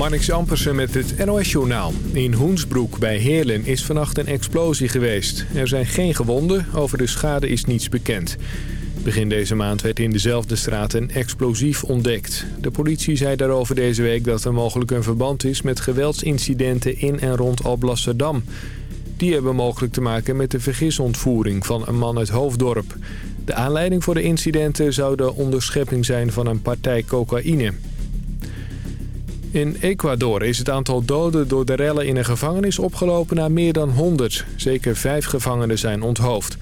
Marnix Ampersen met het NOS-journaal. In Hoensbroek bij Heerlen is vannacht een explosie geweest. Er zijn geen gewonden, over de schade is niets bekend. Begin deze maand werd in dezelfde straat een explosief ontdekt. De politie zei daarover deze week dat er mogelijk een verband is... met geweldsincidenten in en rond Alblasserdam. Die hebben mogelijk te maken met de vergisontvoering van een man uit Hoofddorp. De aanleiding voor de incidenten zou de onderschepping zijn van een partij cocaïne. In Ecuador is het aantal doden door de rellen in een gevangenis opgelopen naar meer dan 100. Zeker vijf gevangenen zijn onthoofd.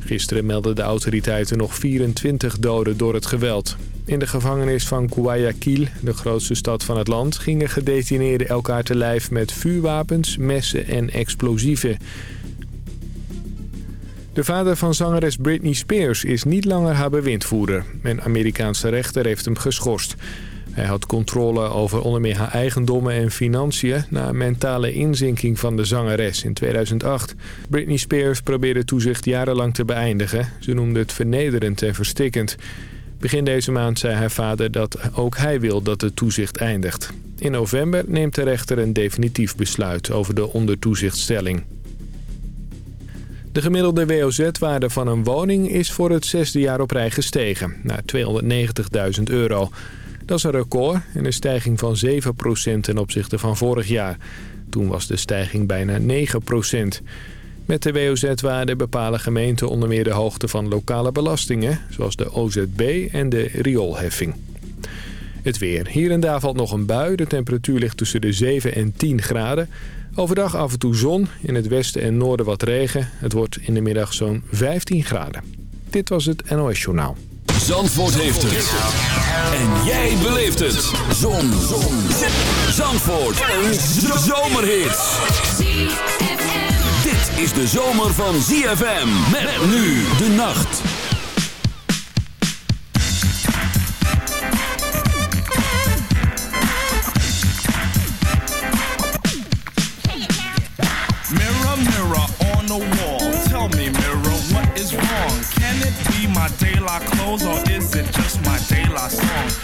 Gisteren meldden de autoriteiten nog 24 doden door het geweld. In de gevangenis van Guayaquil, de grootste stad van het land... gingen gedetineerden elkaar te lijf met vuurwapens, messen en explosieven. De vader van zangeres Britney Spears is niet langer haar bewindvoerder. Een Amerikaanse rechter heeft hem geschorst. Hij had controle over onder meer haar eigendommen en financiën... na een mentale inzinking van de zangeres in 2008. Britney Spears probeerde toezicht jarenlang te beëindigen. Ze noemde het vernederend en verstikkend. Begin deze maand zei haar vader dat ook hij wil dat het toezicht eindigt. In november neemt de rechter een definitief besluit over de ondertoezichtstelling. De gemiddelde WOZ-waarde van een woning is voor het zesde jaar op rij gestegen, naar 290.000 euro. Dat is een record en een stijging van 7% ten opzichte van vorig jaar. Toen was de stijging bijna 9%. Met de WOZ-waarde bepalen gemeenten onder meer de hoogte van lokale belastingen... zoals de OZB en de rioolheffing. Het weer. Hier en daar valt nog een bui. De temperatuur ligt tussen de 7 en 10 graden. Overdag af en toe zon. In het westen en noorden wat regen. Het wordt in de middag zo'n 15 graden. Dit was het NOS Journaal. Zandvoort heeft het. En jij beleeft het. Zon. zon. Zandvoort. Een zomerhit. Dit is de zomer van ZFM. Met nu de nacht. My clothes or is it just my daylight song?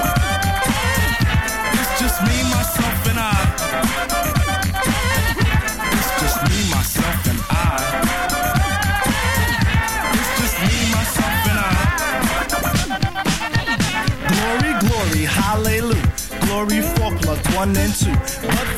For plug one and two.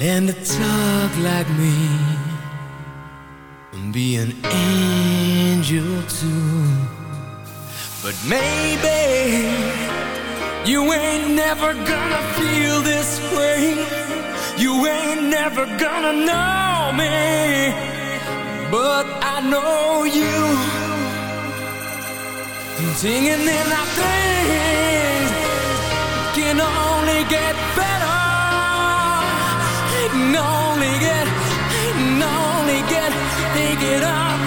and to talk like me and be an angel too. But maybe you ain't never gonna feel this way. You ain't never gonna know me, but I know you. Singing in our things can only get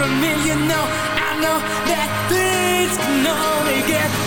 from me. You know, I know that things can only get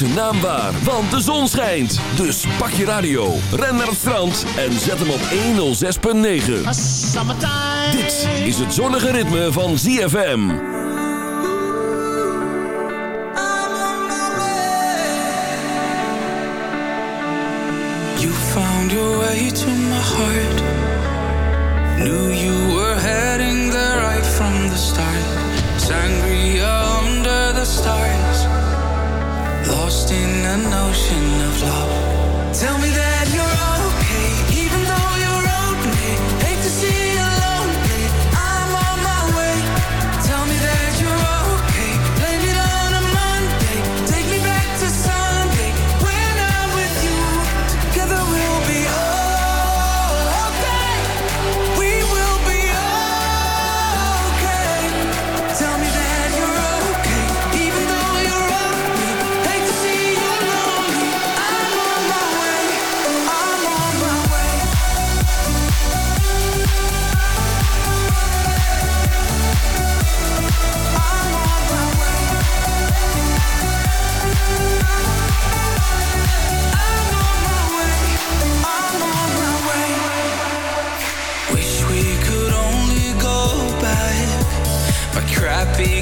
zijn naam waar, want de zon schijnt. Dus pak je radio, ren naar het strand en zet hem op 106.9. Dit is het zonnige ritme van ZFM. You found your way to my heart. Knew you were heading there right from the start. Sangria under the stars. Lost in an ocean of love. Tell me that you're okay,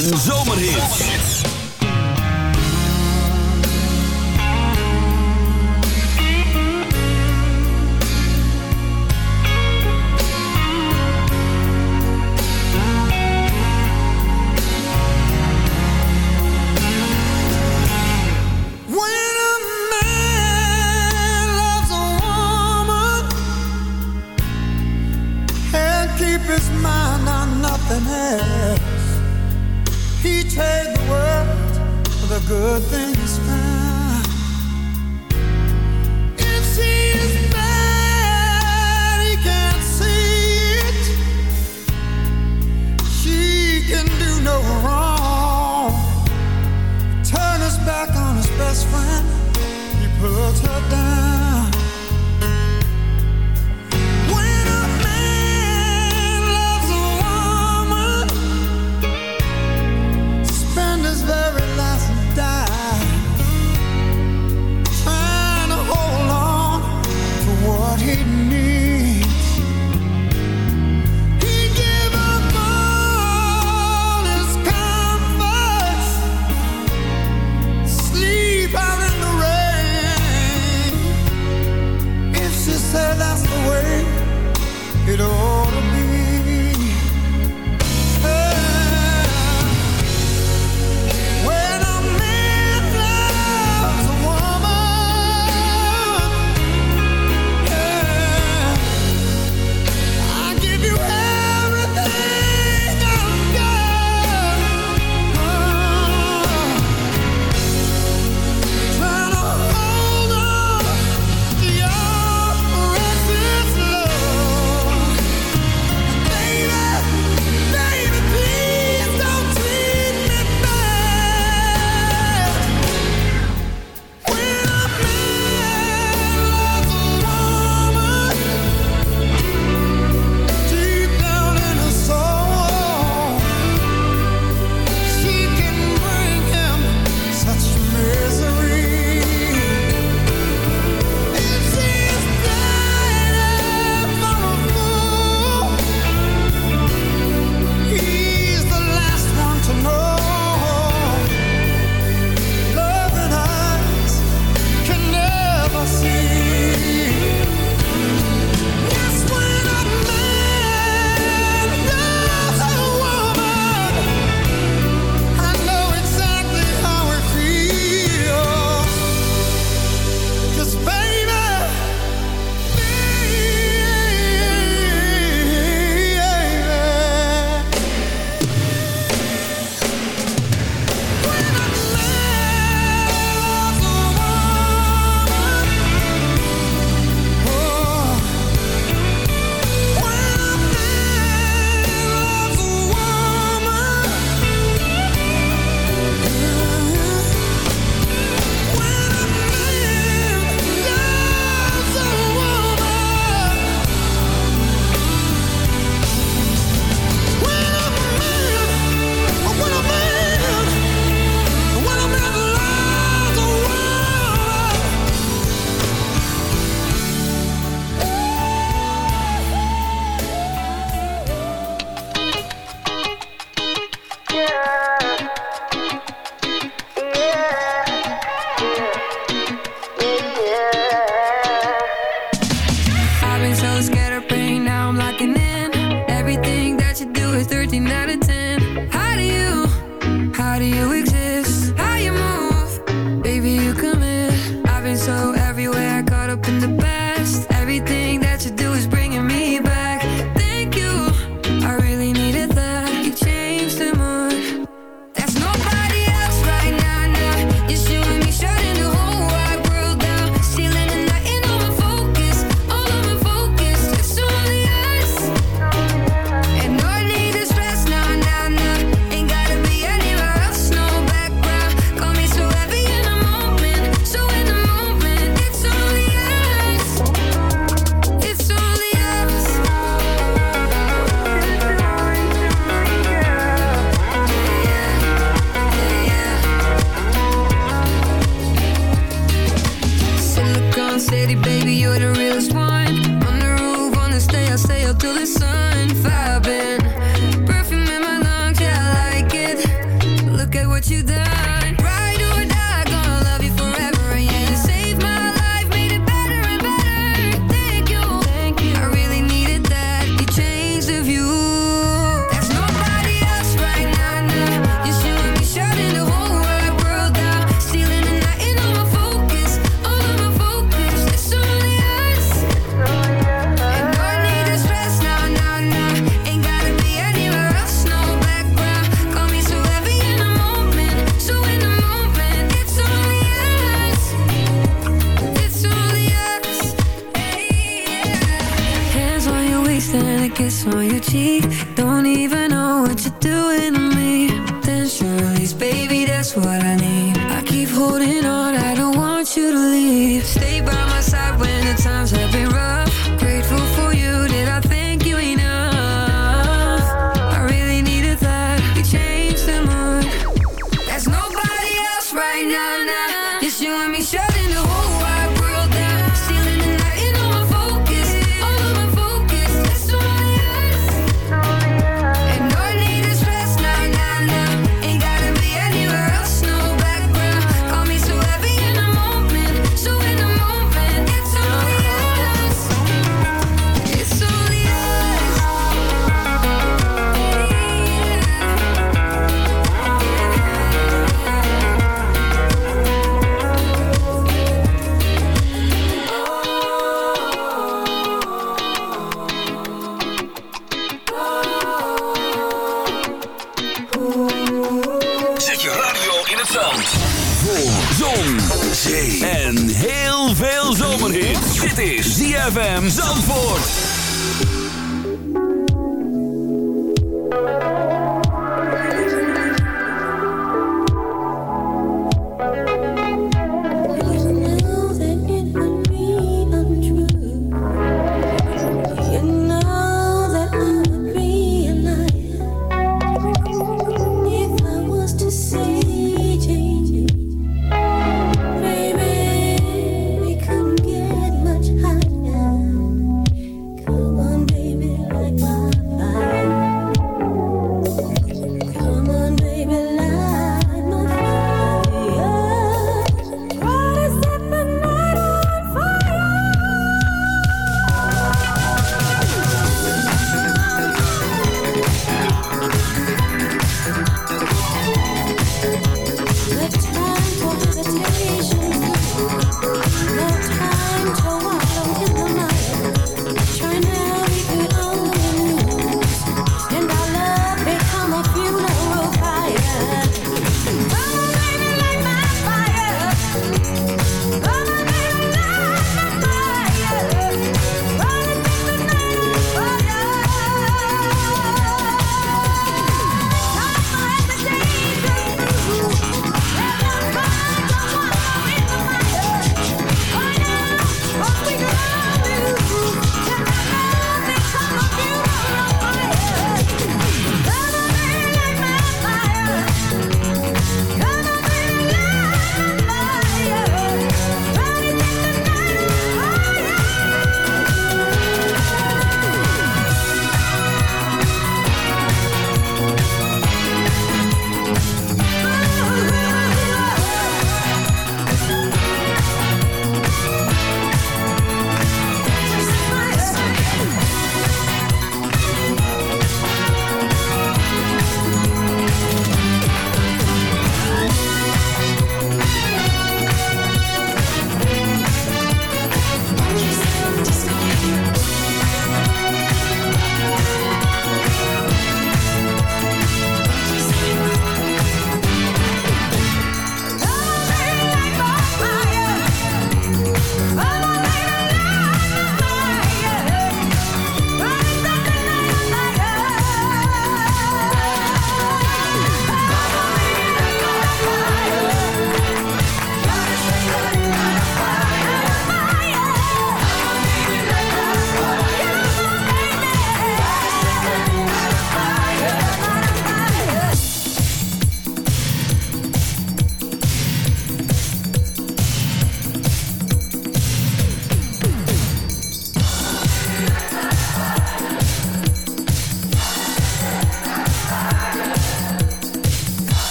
en zomerhits. es que what I need. I keep holding on, I don't want you to leave. Stay by my side when the times have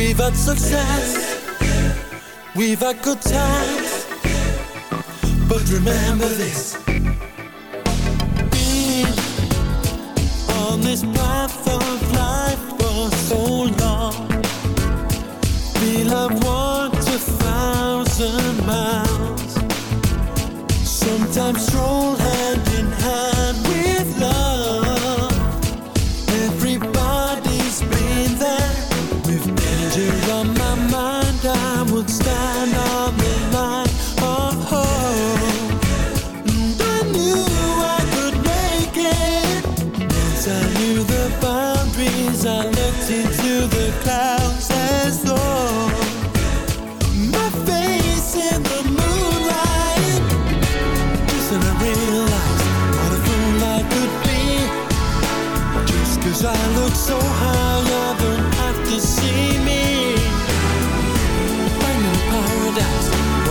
We've had success, we've had good times, but remember this. Being on this path of life for so long, we'll have walked a thousand miles. Sometimes stroll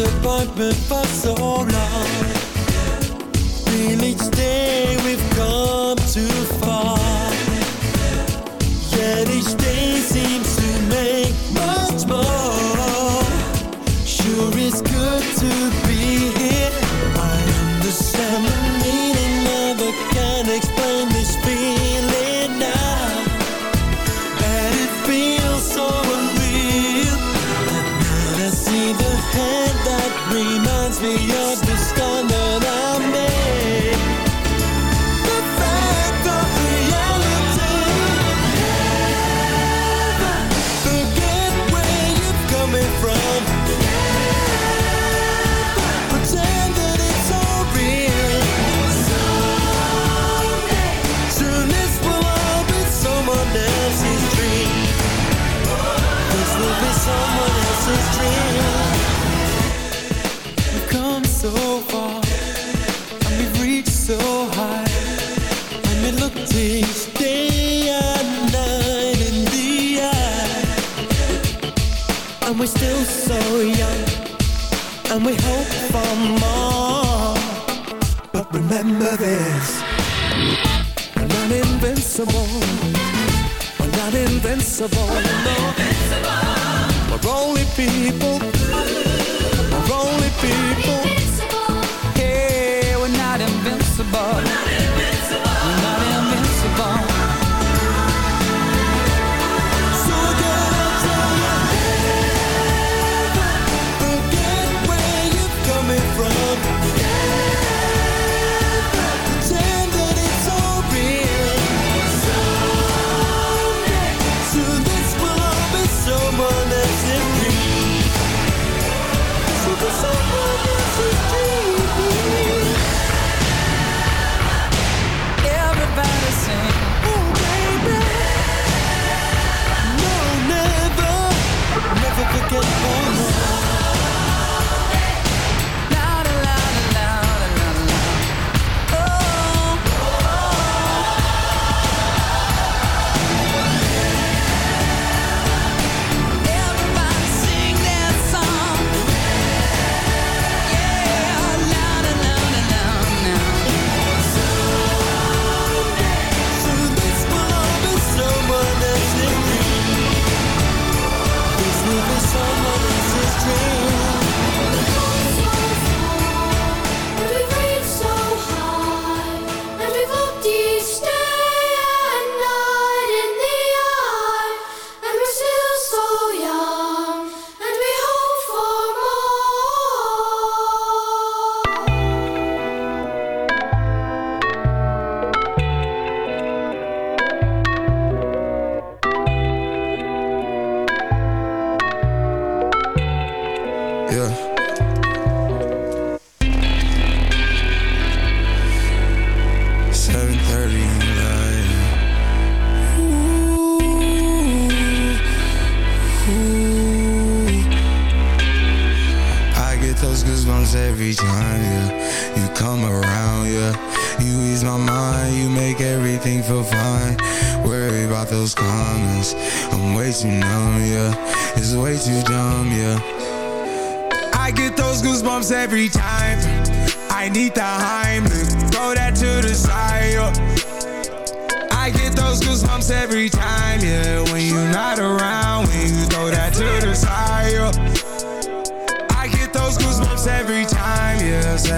Disappointment for so long. Feel each day we've come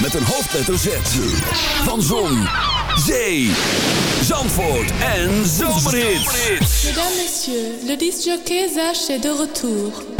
Met een hoofdletter Z. Van Zon, Zee, Zandvoort en Zomerhits. Mesdames, Messieurs, le disc jockey Zach est de retour.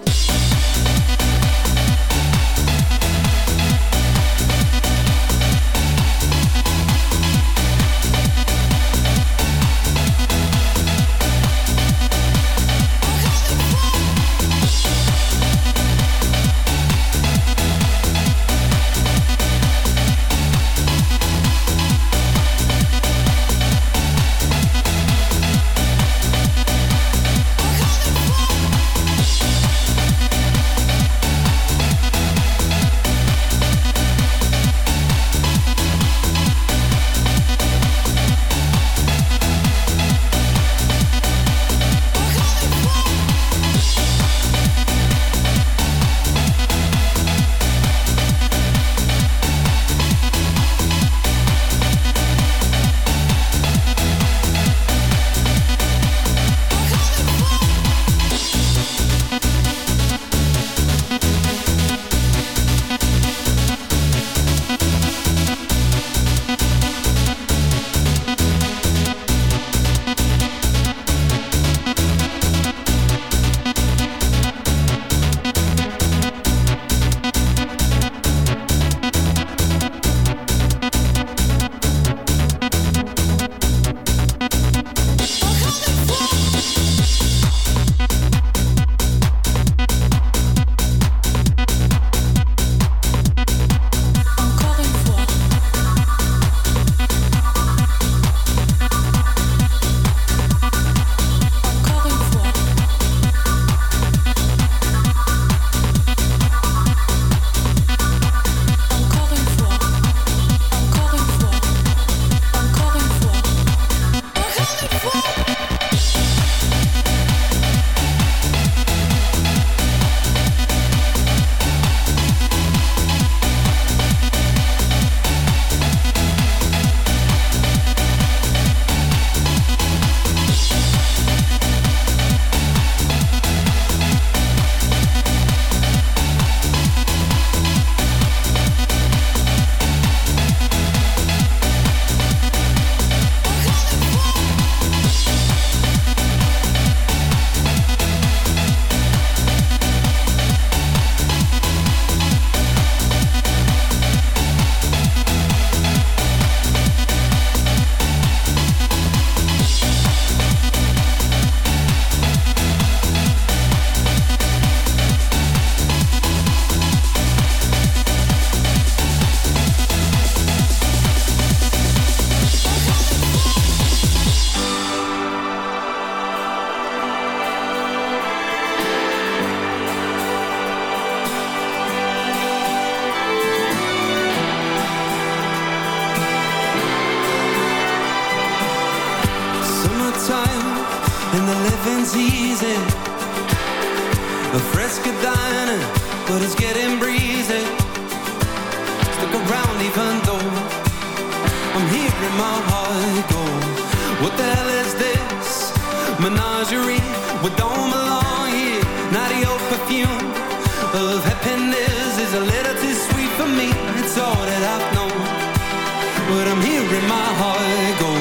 but I'm hearing my heart go.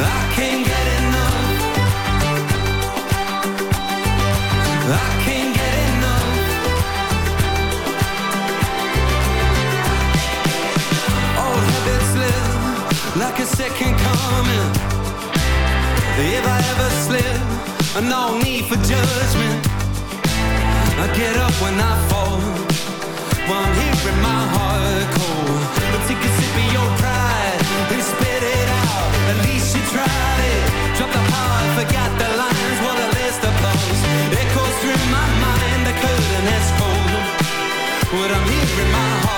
I can't get enough. I can't get enough. Habits like a second coming. If I ever slip, no need for judgment. I get up when I fall in my heart cold. Take a sip of your pride and spit it out. At least you tried it. Drop the the lines. What a list of. Echoes through my mind. What I'm here in my heart.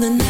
the night